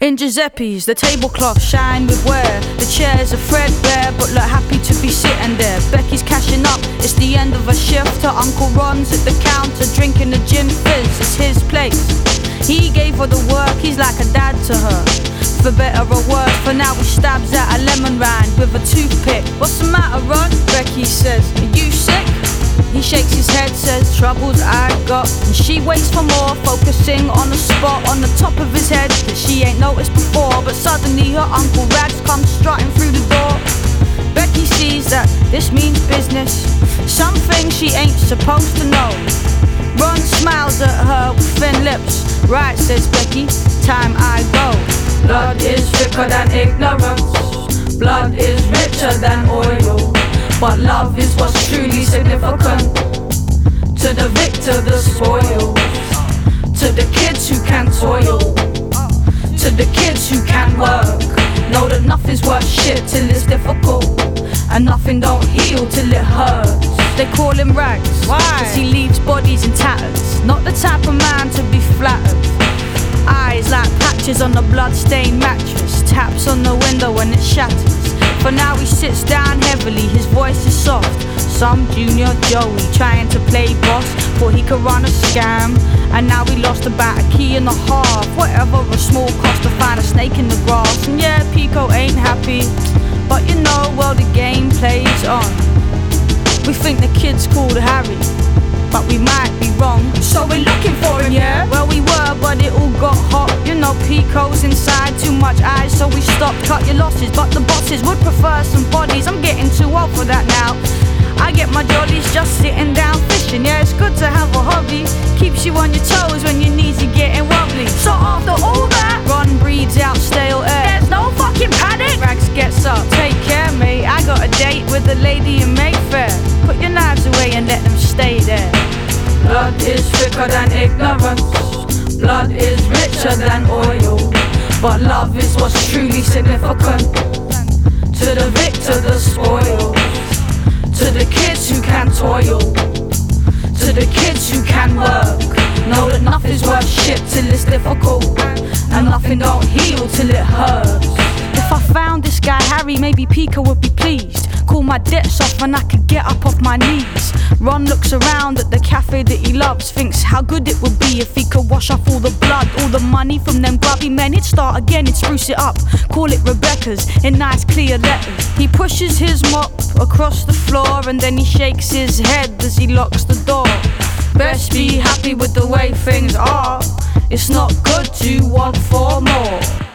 In Giuseppe's, the tablecloth shine with wear. The chairs are threadbare, but look happy to be sitting there. Becky's cashing up, it's the end of a shift. Her uncle Ron's at the counter drinking a gin fizz. It's his place. He gave her the work, he's like a dad to her. For better or worse, for now he stabs at a lemon rind with a toothpick. What's the matter, Ron? Becky says, Are you sick? He shakes his says, Troubles I got. And she waits for more, focusing on the spot on the top of his head that she ain't noticed before. But suddenly her Uncle Rags comes strutting through the door. Becky sees that this means business, something she ain't supposed to know. Ron smiles at her with thin lips. Right, says Becky, time I go. Blood is thicker than ignorance. Blood is richer than oil. But love is what's truly significant To the victor, the spoil. To the kids who can toil. To the kids who can work. Know that nothing's worth shit till it's difficult. And nothing don't heal till it hurts. They call him Rags Why? Cause he leaves bodies in tatters Not the type of man to be flattered. Eyes like patches on a blood-stained mattress. Taps on the window when it shatters for now he sits down heavily, his voice is soft. Some junior Joey trying to play boss, thought he could run a scam. And now we lost about a key and a half. Whatever, a small cost to find a snake in the grass. And yeah, Pico ain't happy, but you know, well, the game plays on. We think the kid's called Harry, but we might be wrong. So we're looking for him, yeah? Well, we were, but prefer some bodies. I'm getting too old for that now. I get my jollies just sitting down fishing. Yeah, it's good to have a hobby. Keeps you on your toes when your knees are getting wobbly. So after all that, Ron breathes out stale air. There's no fucking panic. Rags gets up. Take care, mate. I got a date with a lady in Mayfair. Put your knives away and let them stay there. Blood is thicker than ignorance. Blood is richer than oil. But love is what's truly significant. To the victor, the spoil. To the kids who can toil. To the kids who can work. Know that nothing's worth shit till it's difficult. And nothing don't heal till it hurts. If I found this guy Harry, maybe Pico would be pleased. Call my debts off and I could get up off my knees. Ron looks around at the cafe that he loves, thinks how good it would be if he could wash off all the blood, all the money from them grubby men. He'd start again, he'd spruce it up, call it Rebecca's in nice clear letters. He pushes his mop across the floor and then he shakes his head as he locks the door. Best be happy with the way things are. It's not good to want for more.